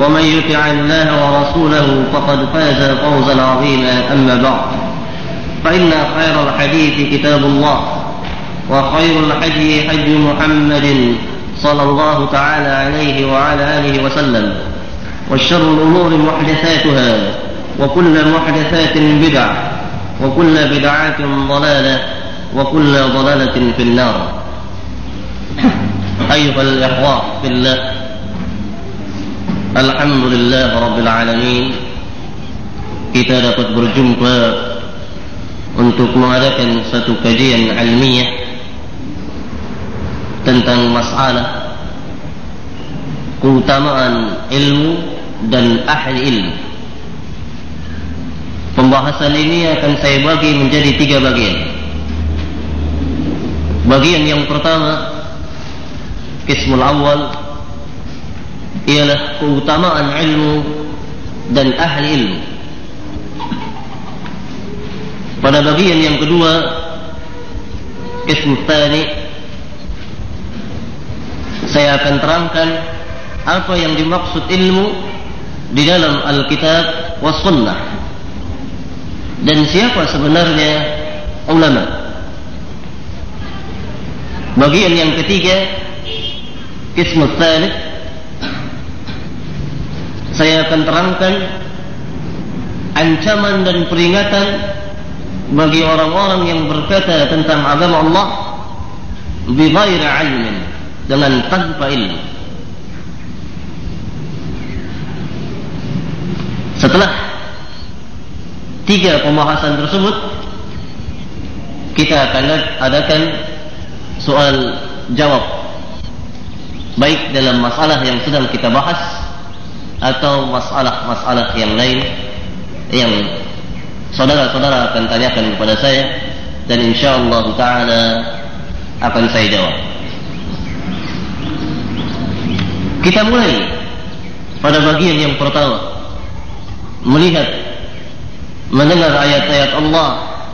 ومن يطع الله ورسوله فقد فاز فوزا عظيما أما بعد. فإن خير الحديث كتاب الله وخير الحدي حج محمد صلى الله تعالى عليه وعلى آله وسلم. والشر الأمور محدثاتها وكل محدثات بدع وكل بدعات ضلالة وكل ضلالة في النار. أيها الإخوة في الله Alhamdulillah Rabbil Alamin. Kita dapat berjumpa Untuk mengadakan satu kajian ilmiah Tentang masalah Keutamaan ilmu dan ahli ilmu. Pembahasan ini akan saya bagi menjadi tiga bagian. Bagian yang pertama Kismul awal ialah keutamaan ilmu dan ahli ilmu. Pada bagian yang kedua, kismu tani, saya akan terangkan apa yang dimaksud ilmu di dalam Alkitab was Sunnah dan siapa sebenarnya ulama. Bagian yang ketiga, kismu tani, saya akan terangkan ancaman dan peringatan bagi orang-orang yang berkata tentang agama Allah bighairi ilmin dengan tanpa ilmu. Setelah tiga pembahasan tersebut kita akan adakan soal jawab baik dalam masalah yang sedang kita bahas atau masalah-masalah yang lain yang saudara-saudara akan tanyakan kepada saya dan insyaallah taala akan saya jawab. Kita mulai pada bagian yang pertama melihat mendengar ayat-ayat Allah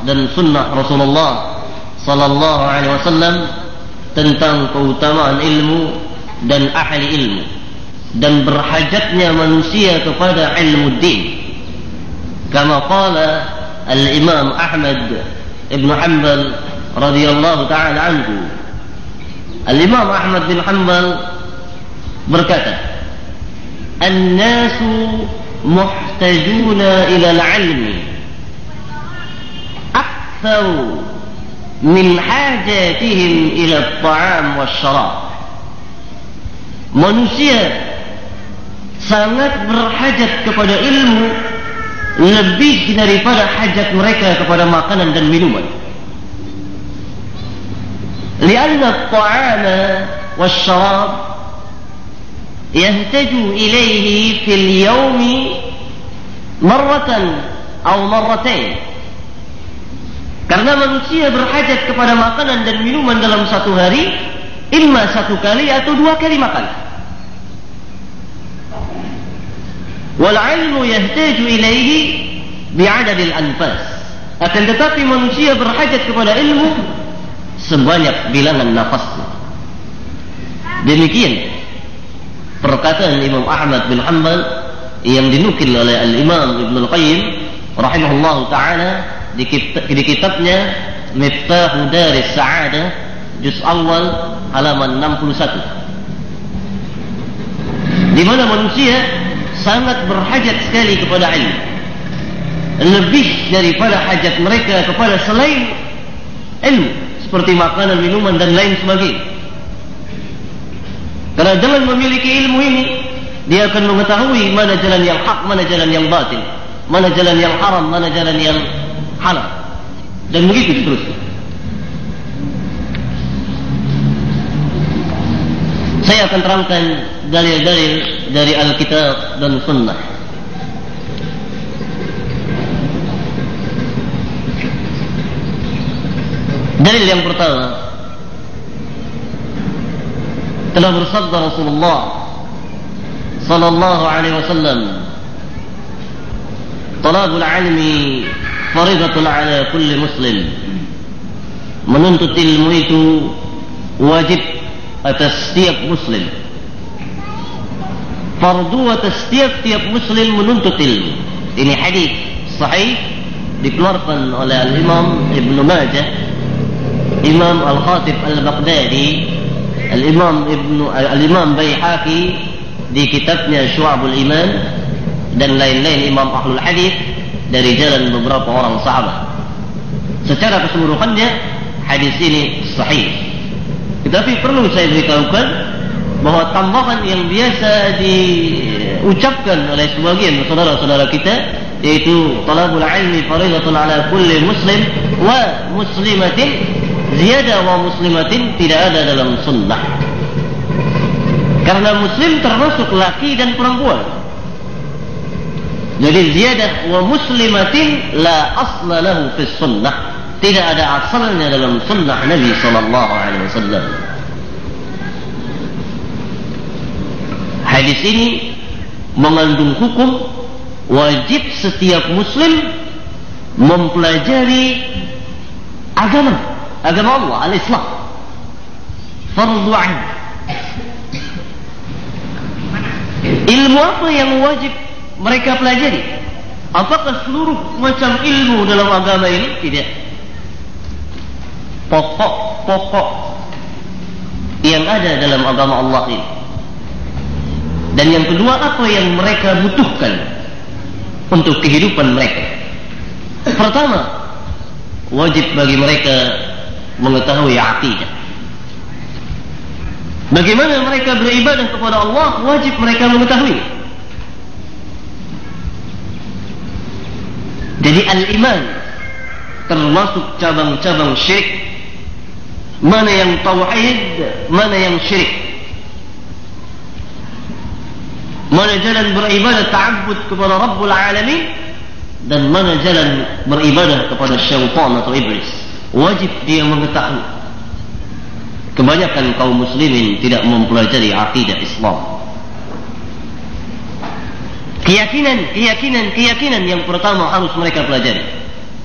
dan sunnah Rasulullah sallallahu alaihi wasallam tentang keutamaan ilmu dan ahli ilmu dan berhajatnya manusia kepada ilmu din kama qala al-imam Ahmad ibn Hanbal radhiyallahu ta'ala anhu al-imam Ahmad bin Hanbal berkata an-nasu muhtajuna ila al-ilmi akthar min hajatihim ila at-ta'am wash-sharab manusia sangat berhajat kepada ilmu lebih daripada hajat mereka kepada makanan dan minuman. لأن الطعام والشراب يهتج إليه في اليوم مرة أو مرتين Karena manusia berhajat kepada makanan dan minuman dalam satu hari, imma satu kali atau dua kali makan. Ilmu yahtaju ilaihi bi'adadil anfas akan tetapi manusia berhajat kepada ilmu sebanyak bilangan nafasnya demikian perkataan Imam Ahmad bin Hanbal yang dinukil oleh Al-Imam Ibn Al-Qayyim rahimahullah ta'ala di, kitab, di kitabnya Miftahu Daris Sa'adah juz awal halaman 61 di mana manusia sangat berhajat sekali kepada ilmu lebih daripada hajat mereka kepada selain ilmu seperti makanan, minuman dan lain sebagainya. Karena dengan memiliki ilmu ini, dia akan mengetahui mana jalan yang hak, mana jalan yang batil, mana jalan yang haram, mana jalan yang halal. Dan begitu seterusnya. Saya akan terangkan dalil-dalil dari Alkitab dan Sunnah. Dalil yang pertama telah bersabda Rasulullah sallallahu alaihi wasallam Talabul ilmi faridatun ala kulli muslim Menuntut ilmu itu wajib atas setiap muslim Fardu atas setiap tiap muslim menuntut ilmu Ini hadis sahih dikeluarkan oleh Al-Imam Ibn Majah Imam Al-Khatib Al-Baghdadi Al-Imam Ibn Al-Imam Bayhaqi di kitabnya Syu'abul Iman dan lain-lain Imam Ahlul Hadis dari jalan beberapa orang sahabat. Secara keseluruhannya hadis ini sahih. Tetapi perlu saya beritahukan bahawa tambahan yang biasa diucapkan oleh sebagian saudara-saudara kita yaitu talabul ilmi faridatun ala kulli muslim wa muslimatin ziyadah wa muslimatin tidak ada dalam sunnah. Karena muslim termasuk laki dan perempuan. Jadi ziyadah wa muslimatin la asla lahu fi sunnah. Tidak ada asalnya dalam sunnah Nabi sallallahu alaihi wasallam hadis ini mengandung hukum wajib setiap muslim mempelajari agama agama Allah al-Islam. Fardu ain ilmu apa yang wajib mereka pelajari? Apakah seluruh macam ilmu dalam agama ini? Tidak. Pokok-pokok yang ada dalam agama Allah ini dan yang kedua apa yang mereka butuhkan untuk kehidupan mereka pertama wajib bagi mereka mengetahui akidah. Bagaimana mereka beribadah kepada Allah wajib mereka mengetahui. Jadi al-iman termasuk cabang-cabang syirik. Mana yang tauhid, mana yang syirik. Mana jalan beribadah ta'abbud kepada Rabbul Alamin dan mana jalan beribadah kepada syaitan atau iblis. Wajib dia mengetahui. Kebanyakan kaum muslimin tidak mempelajari akidah Islam. Keyakinan keyakinan keyakinan yang pertama harus mereka pelajari.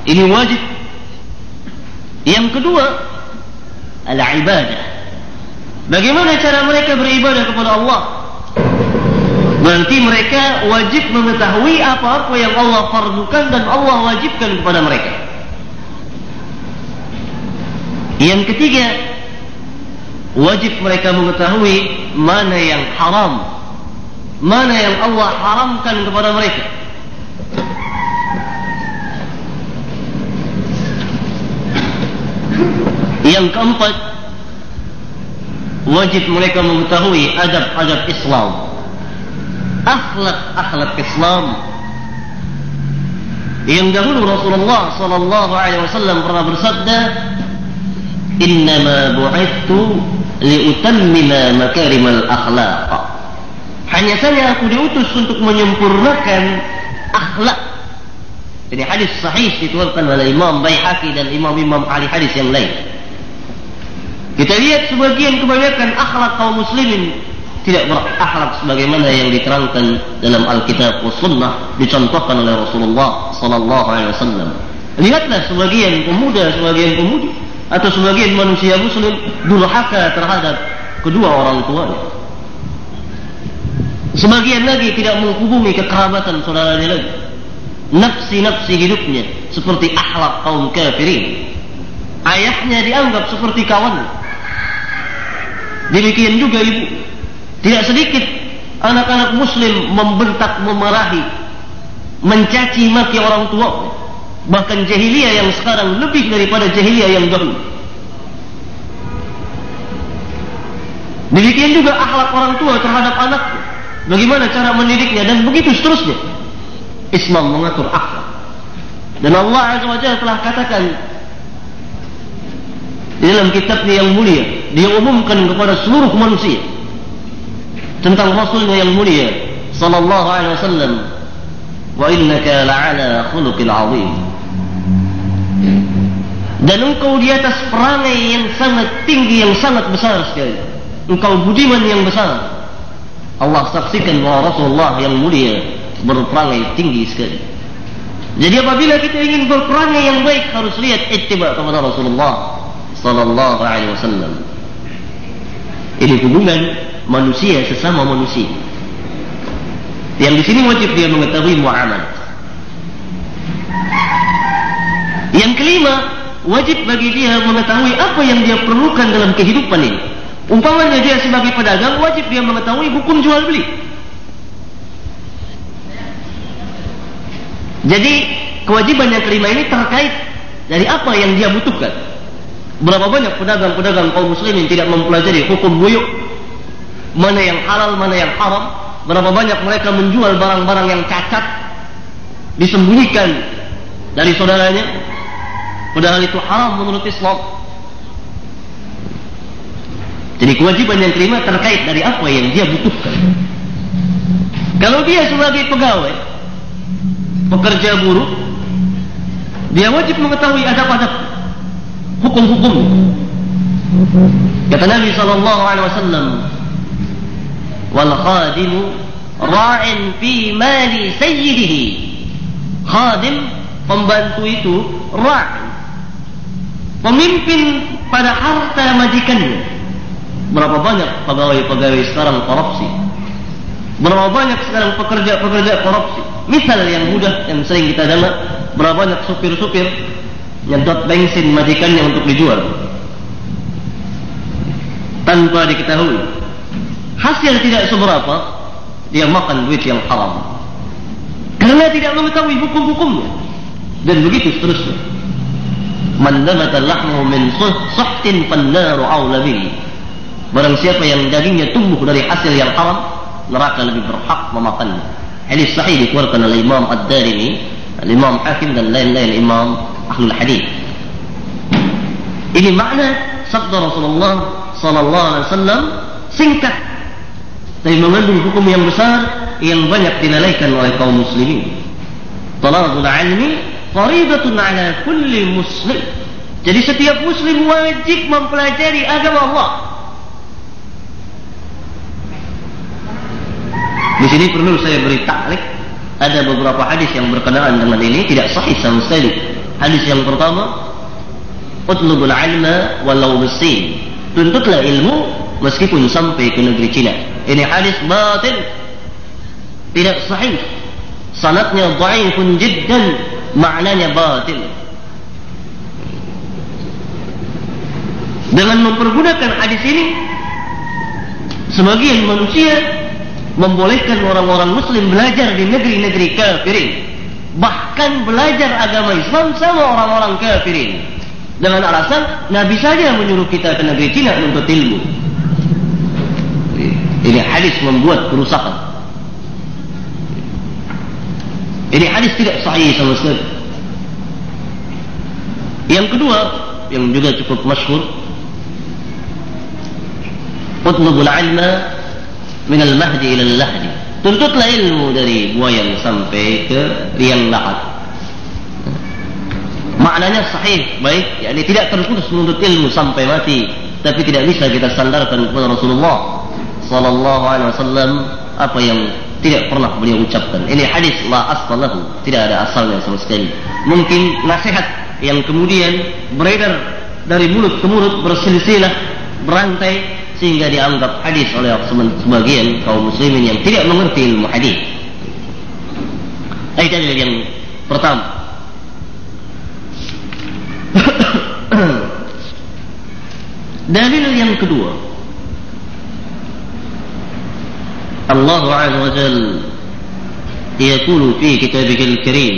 Ini wajib. Yang kedua adalah ibadah bagaimana cara mereka beribadah kepada Allah berarti mereka wajib mengetahui apa-apa yang Allah fardukan dan Allah wajibkan kepada mereka yang ketiga, wajib mereka mengetahui mana yang haram, mana yang Allah haramkan kepada mereka. Yang keempat, wajib mereka mengetahui adab-adab Islam, akhlak-akhlak Islam. Yang dahulu Rasulullah sallallahu alaihi wasallam pernah bersabda, innama bu'ithu liutammima makarimal akhlaq. Hanya saja aku diutus untuk menyempurnakan akhlak. Ini hadis sahih dituarkan oleh Imam Baihaqi dan imam-imam ahli hadis yang lain. Kita lihat sebagian kebanyakan akhlak kaum muslimin tidak berakhlak sebagaimana yang diterangkan dalam Alkitab dan Sunnah dicontohkan oleh Rasulullah sallallahu alaihi wasallam. Lihatlah sebagian pemuda, sebagian pemudi atau sebagian manusia muslim durhaka terhadap kedua orang tuanya. Sebagian lagi tidak menghubungi kekerabatan saudaranya lagi. Nafsi-nafsi hidupnya seperti akhlak kaum kafirin. Ayahnya dianggap seperti kawan. Demikian juga ibu. Tidak sedikit anak-anak muslim membentak, memarahi, mencaci maki orang tua bahkan jahiliyah yang sekarang lebih daripada jahiliyah yang dahulu Demikian juga akhlak orang tua terhadap anak. Bagaimana cara mendidiknya dan begitu seterusnya. Islam mengatur akhlak. Dan Allah Azza wa Jalla telah katakan di dalam kitabnya yang mulia, dia umumkan kepada seluruh manusia tentang Rasulnya yang mulia sallallahu alaihi wasallam. Wa innaka la'ala khuluqil azim. Dan engkau di atas perangai yang sangat tinggi yang sangat besar sekali. Engkau budiman yang besar. Allah saksikan bahwa Rasulullah yang mulia berperangai tinggi sekali. Jadi apabila kita ingin berperangai yang baik harus lihat ittiba kepada Rasulullah sallallahu alaihi wasallam. Ini hubungan manusia sesama manusia. Yang di sini wajib dia mengetahui muamalah. Yang kelima wajib bagi dia mengetahui apa yang dia perlukan dalam kehidupan ini. Umpamanya dia sebagai pedagang wajib dia mengetahui hukum jual beli. Jadi kewajiban yang kelima ini terkait dari apa yang dia butuhkan. Berapa banyak pedagang-pedagang kaum muslimin tidak mempelajari hukum buyuk mana yang halal, mana yang haram berapa banyak mereka menjual barang-barang yang cacat disembunyikan dari saudaranya. Padahal itu haram menurut Islam. Jadi kewajiban yang terima terkait dari apa yang dia butuhkan. Kalau dia sebagai pegawai pekerja buruh dia wajib mengetahui adab-adab hukum-hukum. Kata Nabi SAW wal khadimu ra'in fi mali sayyidihi. Khadim pembantu itu ra' pemimpin pada harta majikannya. Berapa banyak pegawai-pegawai sekarang korupsi? Berapa banyak sekarang pekerja-pekerja korupsi? Misal yang mudah yang sering kita dengar berapa banyak supir-supir nyedot bensin majikannya untuk dijual? Tanpa diketahui hasil tidak seberapa dia makan duit yang haram. Kerana tidak mengetahui hukum-hukumnya. Dan begitu seterusnya. Man damata lahmu min sahtin fannaru awla bihi. Barang siapa yang dagingnya tumbuh dari hasil yang haram neraka lebih berhak memakannya. Hadis sahih dikeluarkan oleh Imam Ad-Darimi Imam Hakim dan lain-lain Imam Ahlul Hadis. Ini makna sabda Rasulullah sallallahu alaihi wasallam singkat tapi mengandung hukum yang besar yang banyak dinalaikan oleh kaum muslimin. Talabul ilmi faridatun ala kulli muslim. Jadi setiap muslim wajib mempelajari agama Allah. Di sini perlu saya beri taklik ada beberapa hadis yang berkenaan dengan ini tidak sahih sama sekali. Hadis yang pertama, utlubul ilma walau bisin. Tuntutlah ilmu meskipun sampai ke negeri Cina ini hadis batil. Tidak sahih. Sanatnya dhaifun jiddan. Maknanya batil. Dengan mempergunakan hadis ini sebagian manusia membolehkan orang-orang muslim belajar di negeri-negeri kafirin. Bahkan belajar agama Islam sama orang-orang kafirin. Dengan alasan Nabi saja menyuruh kita ke negeri Cina untuk ilmu ini hadis membuat kerusakan. Ini hadis tidak sahih sama sekali. Yang kedua, yang juga cukup masyhur, Utlubul ilma min al-mahdi ila al-lahdi. Tuntutlah ilmu dari buayan sampai ke liang lahat. Maknanya sahih, baik, yakni tidak terputus menuntut ilmu sampai mati, tapi tidak bisa kita sandarkan kepada Rasulullah sallallahu alaihi wasallam apa yang tidak pernah beliau ucapkan. Ini hadis la aslahu, tidak ada asalnya sama sekali. Mungkin nasihat yang kemudian beredar dari mulut ke mulut bersilsilah berantai sehingga dianggap hadis oleh sebagian kaum muslimin yang tidak mengerti ilmu hadis. Ayat yang pertama. Dalil yang kedua. الله عز وجل يقول في كتابه الكريم.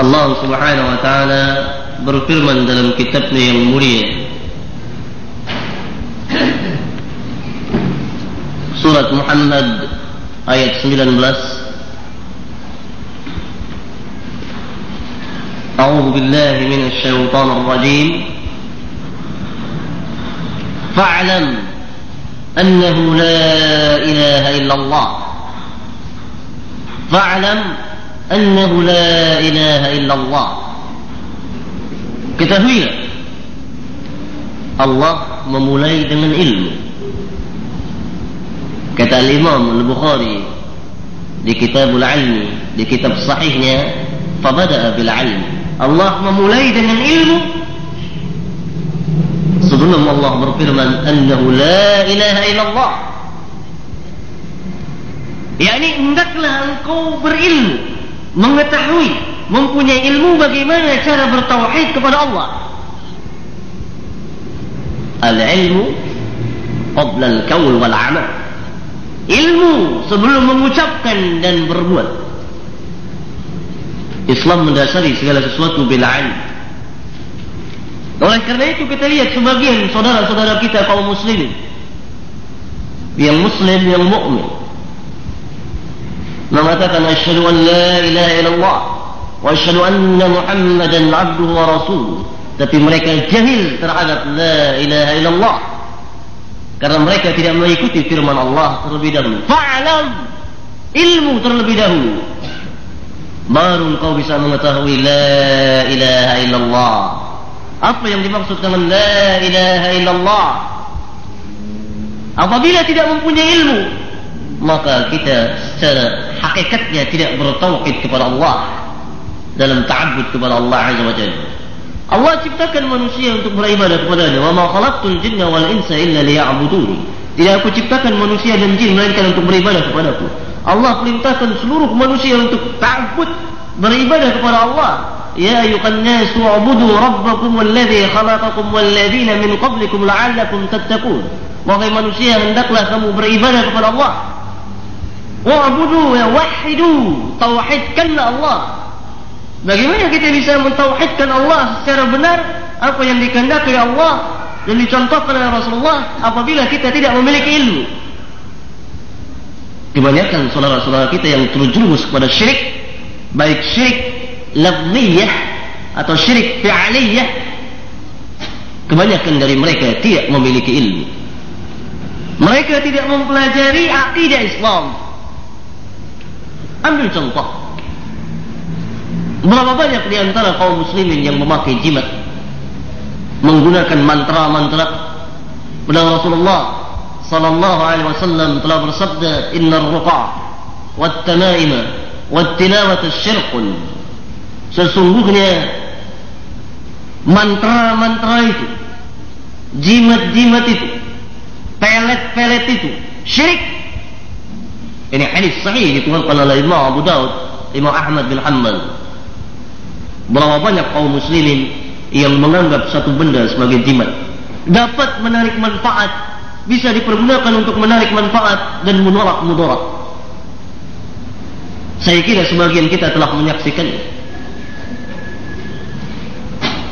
الله سبحانه وتعالى dalam kitabnya yang mulia surat Muhammad ayat 19 أعوذ بالله من الشيطان الرجيم. فاعلم أنه لا إله إلا الله فاعلم أنه لا إله إلا الله ketahuilah Allah memulai dengan ilmu kata Imam Al-Bukhari di kitab Al-Ilmi di kitab sahihnya fabada'a bil ilm Allah memulai dengan ilmu sebelum Allah berfirman annahu la ilaha illallah. Yakni hendaklah engkau berilmu mengetahui mempunyai ilmu bagaimana cara bertauhid kepada Allah. Al-ilmu qabla al-qawl wal 'amal ilmu sebelum mengucapkan dan berbuat. Islam mendasari segala sesuatu bila ilmu oleh kerana itu kita lihat sebagian saudara-saudara kita kaum muslimin yang muslim yang mukmin mengatakan asyhadu an la ilaha illallah wa asyhadu anna muhammadan abduhu wa rasuluh tapi mereka jahil terhadap la ilaha illallah karena mereka tidak mengikuti firman Allah terlebih dahulu. Fa'lam ilmu terlebih dahulu. Baru kau bisa mengetahui la ilaha illallah. Apa yang dimaksud dengan la ilaha illallah? Apabila tidak mempunyai ilmu, maka kita secara hakikatnya tidak bertauhid kepada Allah dalam ta'abbud kepada Allah Azza wa Jalla. Allah ciptakan manusia untuk beribadah kepadanya. Wa ma khalaqtul jinna wal insa illa liya'budun. Tidak aku ciptakan manusia dan jin melainkan untuk beribadah kepadaku. Allah perintahkan seluruh manusia untuk ta'bud beribadah kepada Allah. Ya ayuhan nas wa'budu rabbakum alladhi khalaqakum walladhina min qablikum la'allakum tattaqun. Wahai manusia hendaklah kamu beribadah kepada Allah. Wa'budu ya wahidu tauhidkanlah Allah Bagaimana kita bisa mentauhidkan Allah secara benar apa yang dikehendaki Allah dan dicontohkan oleh Rasulullah apabila kita tidak memiliki ilmu? Kebanyakan saudara-saudara kita yang terjerumus kepada syirik baik syirik lafziyah atau syirik fi'aliyah kebanyakan dari mereka tidak memiliki ilmu. Mereka tidak mempelajari akidah Islam. Ambil contoh Berapa banyak di antara kaum muslimin yang memakai jimat menggunakan mantra-mantra Padahal Rasulullah sallallahu alaihi wasallam telah bersabda innar ruqa wat tamaima wat tilawat syirkun sesungguhnya mantra-mantra itu jimat-jimat itu pelet-pelet itu syirik. Ini hadis sahih dikeluarkan oleh Imam Abu Daud Imam Ahmad bin Hanbal. Berapa banyak kaum muslimin yang menganggap satu benda sebagai jimat dapat menarik manfaat bisa dipergunakan untuk menarik manfaat dan menolak mudarat. Saya kira sebagian kita telah menyaksikan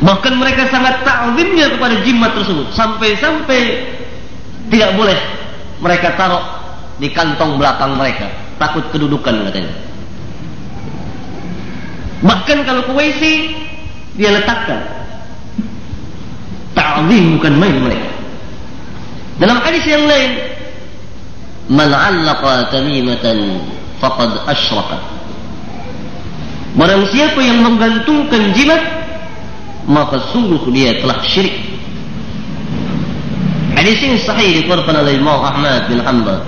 bahkan mereka sangat ta'zimnya kepada jimat tersebut sampai-sampai tidak boleh mereka taruh di kantong belakang mereka takut kedudukan katanya Bahkan kalau ke WC dia letakkan. Ta'zim bukan main mereka. Dalam hadis yang lain, "Man 'allaqa tamimatan faqad asyraka." Barang siapa yang menggantungkan jimat, maka sungguh dia telah syirik. Hadis ini sahih dikeluarkan oleh Imam Ahmad bin Hanbal.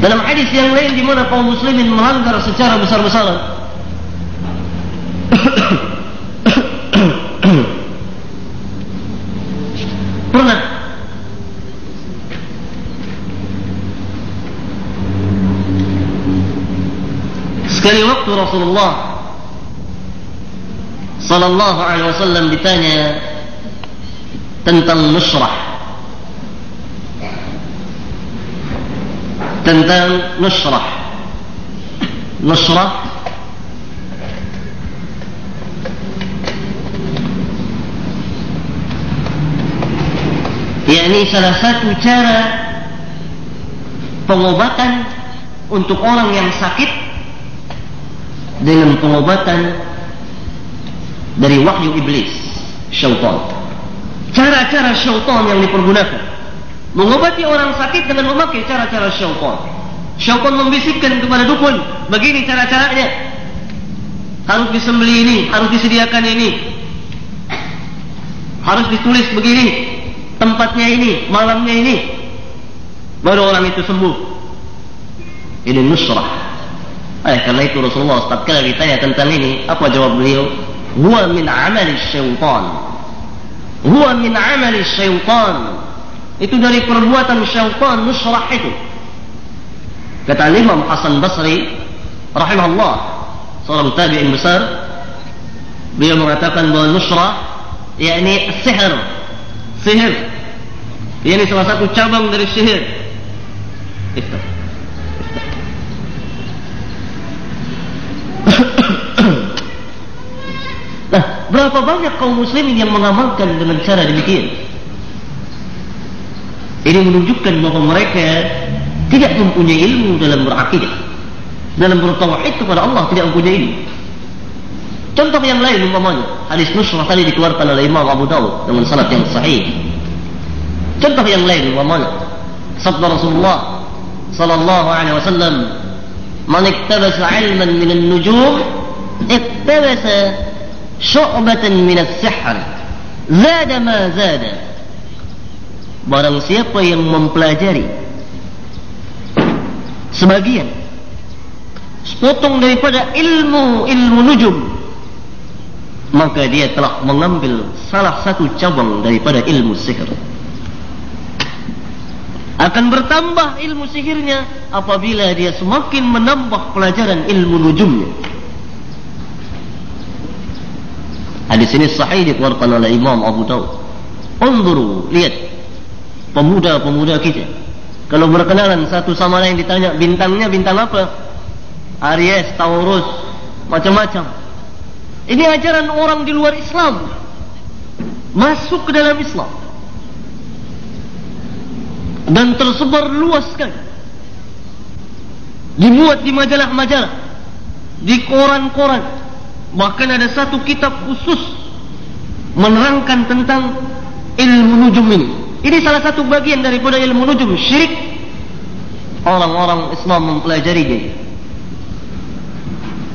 Dalam hadis yang lain di mana kaum muslimin melanggar secara besar-besaran, Pernah Sekali waktu Rasulullah Sallallahu alaihi wasallam ditanya Tentang nusrah. Tentang nusrah. Nusrah yakni salah satu cara pengobatan untuk orang yang sakit dengan pengobatan dari wahyu iblis syaitan. Cara-cara syaitan yang dipergunakan. Mengobati orang sakit dengan memakai cara-cara syaitan. Syaitan membisikkan kepada dukun. Begini cara-caranya. Harus disembeli ini harus disediakan ini. Harus ditulis begini tempatnya ini malamnya ini. Baru orang itu sembuh. Ini nusrah. Eh karena itu Rasulullah setiap kali ditanya tentang ini apa jawab beliau huwa min amali syaitan huwa min amali syaitan itu dari perbuatan syaitan nusrah itu. Kata Imam Hasan Basri rahimahullah seorang tabi'in besar beliau mengatakan bahawa nusrah yakni sihir sihir ini salah satu cabang dari sihir Iftah. Berapa banyak kaum muslimin yang mengamalkan dengan cara demikian? Ini menunjukkan bahawa mereka tidak mempunyai ilmu dalam berakidah. Dalam bertawahid kepada Allah tidak mempunyai ilmu. Contoh yang lain umpamanya. Hadis Nusrah tadi dikeluarkan oleh Imam Abu Dawud dengan salat yang sahih. Contoh yang lain umpamanya. Sabda Rasulullah sallallahu alaihi wasallam man iktabasa ilman minan nujum iktabasa شعبة as-sihr zada ma zada barang siapa yang mempelajari? Sebagian. Sepotong daripada ilmu ilmu nujum. Maka dia telah mengambil salah satu cabang daripada ilmu sihir. Akan bertambah ilmu sihirnya apabila dia semakin menambah pelajaran ilmu nujumnya. Hadis ini sahih dikeluarkan oleh Imam Abu Dawud. Unzuru, lihat pemuda-pemuda kita. Kalau berkenalan satu sama lain ditanya bintangnya bintang apa? Aries, Taurus, macam-macam. Ini ajaran orang di luar Islam. Masuk ke dalam Islam dan tersebar luaskan dimuat di majalah-majalah di koran-koran bahkan ada satu kitab khusus menerangkan tentang ilmu nujum ini ini salah satu bagian daripada ilmu nujum syirik orang-orang Islam mempelajari ini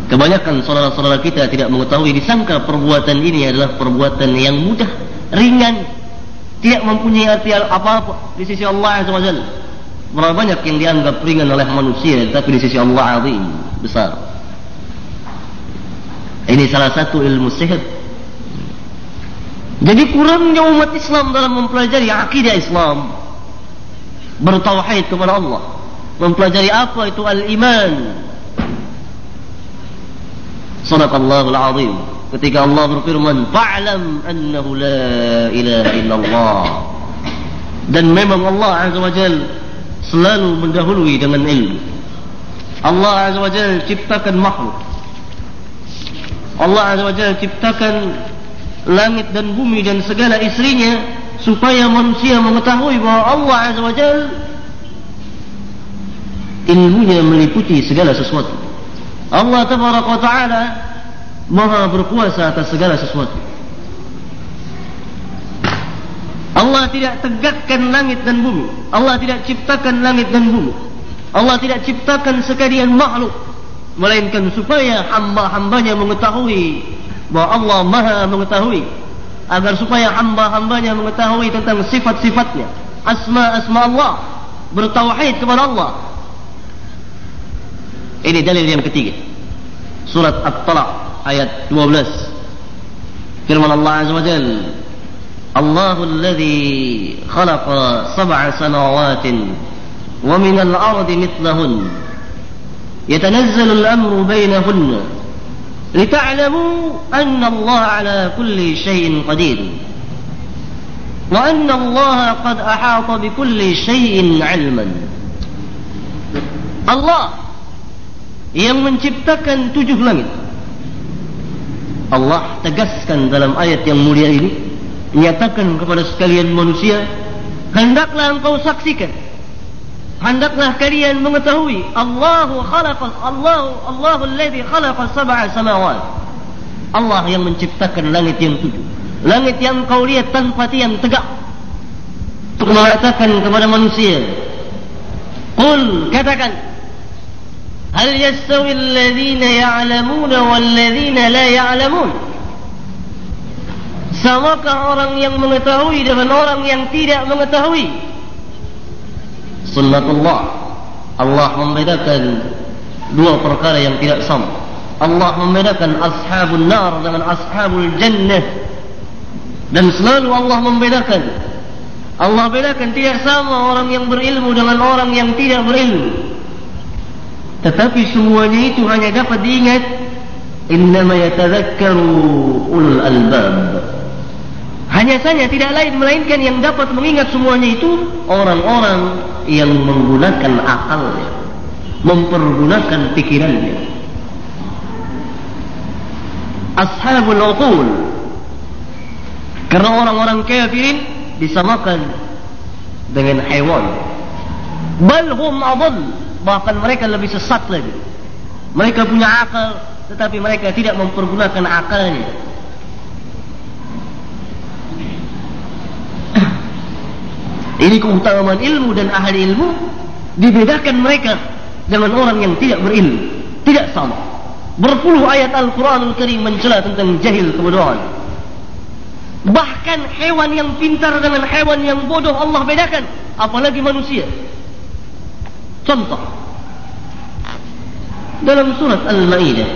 kebanyakan saudara-saudara kita tidak mengetahui disangka perbuatan ini adalah perbuatan yang mudah ringan tidak mempunyai arti apa-apa di sisi Allah Jalla. Berapa banyak yang dianggap ringan oleh manusia tapi di sisi Allah azim besar. Ini salah satu ilmu sihir. Jadi kurangnya umat Islam dalam mempelajari akidah Islam. Bertauhid kepada Allah. Mempelajari apa itu al-iman. Sadaqallahul azim ketika Allah berfirman fa'lam annahu la ilaha illallah dan memang Allah azza wajal selalu mendahului dengan ilmu Allah azza wajal ciptakan makhluk Allah azza wajal ciptakan langit dan bumi dan segala istrinya supaya manusia mengetahui bahawa Allah azza wajal ilmunya meliputi segala sesuatu Allah taala maha berkuasa atas segala sesuatu. Allah tidak tegakkan langit dan bumi. Allah tidak ciptakan langit dan bumi. Allah tidak ciptakan sekalian makhluk. Melainkan supaya hamba-hambanya mengetahui bahawa Allah maha mengetahui. Agar supaya hamba-hambanya mengetahui tentang sifat-sifatnya. Asma-asma Allah. Bertawahid kepada Allah. Ini dalil yang ketiga. Surat At-Talaq ayat 12 firman Allah azza wajal Allahu alladhi khalaqa sab'a samawatin wa min al-ardi mithlahun bainahunna lita'lamu anna Allah ala kulli shay'in qadir wa anna Allah qad ahata bi kulli shay'in 'ilman Allah yang menciptakan tujuh langit. Allah tegaskan dalam ayat yang mulia ini nyatakan kepada sekalian manusia hendaklah engkau saksikan hendaklah kalian mengetahui Allahu khalaqa Allahu Allahu alladhi khalaqa sab'a samawat. Allah yang menciptakan langit yang tujuh. Langit yang kau lihat tanpa tiang tegak. Untuk mengatakan kepada manusia. Qul katakan Hal yastawi alladhina ya'lamuna walladhina la ya'lamun? Samakah orang yang mengetahui dengan orang yang tidak mengetahui Sunnatullah Allah membedakan dua perkara yang tidak sama. Allah membedakan ashabul nar dengan ashabul jannah. Dan selalu Allah membedakan. Allah bedakan tidak sama orang yang berilmu dengan orang yang tidak berilmu. Tetapi semuanya itu hanya dapat diingat. Innama yatadhakkaru ulul albab hanya saja tidak lain melainkan yang dapat mengingat semuanya itu orang-orang yang menggunakan akalnya, mempergunakan pikirannya. Ashabul uqul. Karena orang-orang kafirin disamakan dengan hewan. Bal hum bahkan mereka lebih sesat lagi. Mereka punya akal tetapi mereka tidak mempergunakan akalnya Ini keutamaan ilmu dan ahli ilmu dibedakan mereka dengan orang yang tidak berilmu. Tidak sama. Berpuluh ayat Al-Quranul Karim mencela tentang jahil kebodohan. Bahkan hewan yang pintar dengan hewan yang bodoh Allah bedakan. Apalagi manusia. Contoh. Dalam surat Al-Ma'idah.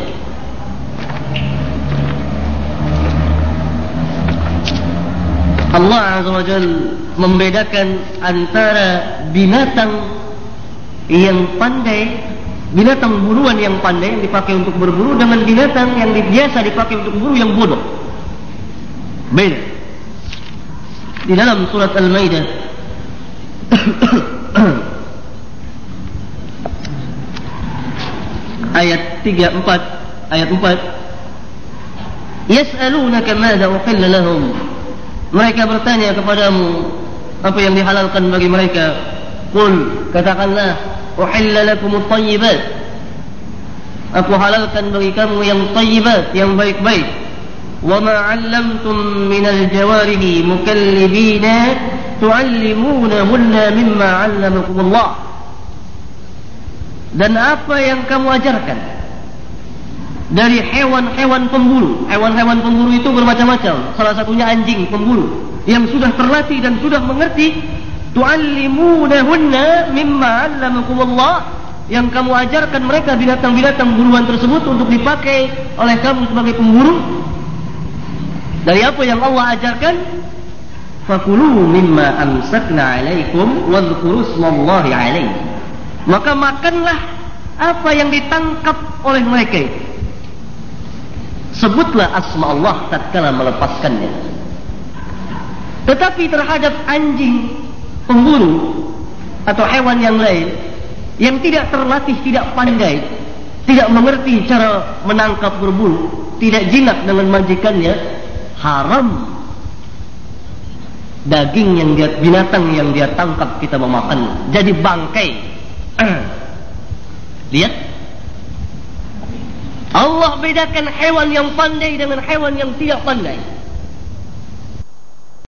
Allah Azza wa Jalla membedakan antara binatang yang pandai binatang buruan yang pandai yang dipakai untuk berburu dengan binatang yang biasa dipakai untuk berburu yang bodoh. Beda. Di dalam surat Al-Maidah. Ayat 3 4 ayat 4 yas'alunaka madza uhilla lahum. Mereka bertanya kepadamu apa yang dihalalkan bagi mereka. Qul katakanlah uhilla lakum at-tayyibat. Aku halalkan bagi kamu yang tayyibat yang baik-baik. Wa ma 'allamtum min al-jawarih mukallibina tu'allimunahunna mimma 'allamakum Allah dan apa yang kamu ajarkan dari hewan-hewan pemburu. Hewan-hewan pemburu itu bermacam-macam. Salah satunya anjing pemburu. Yang sudah terlatih dan sudah mengerti tu'allimunahunna mimma 'allamakumullah. Yang kamu ajarkan mereka binatang-binatang buruan tersebut untuk dipakai oleh kamu sebagai pemburu. Dari apa yang Allah ajarkan? Fakulu mimma amsakna 'alaikum wadhkuru smallahi 'alaihi maka makanlah apa yang ditangkap oleh mereka sebutlah asma Allah tatkala melepaskannya. Tetapi terhadap anjing pemburu atau hewan yang lain yang tidak terlatih, tidak pandai, tidak mengerti cara menangkap berburu, tidak jinak dengan majikannya, haram. Daging yang dia binatang yang dia tangkap kita memakan jadi bangkai. Lihat Allah bedakan hewan yang pandai dengan hewan yang tidak pandai.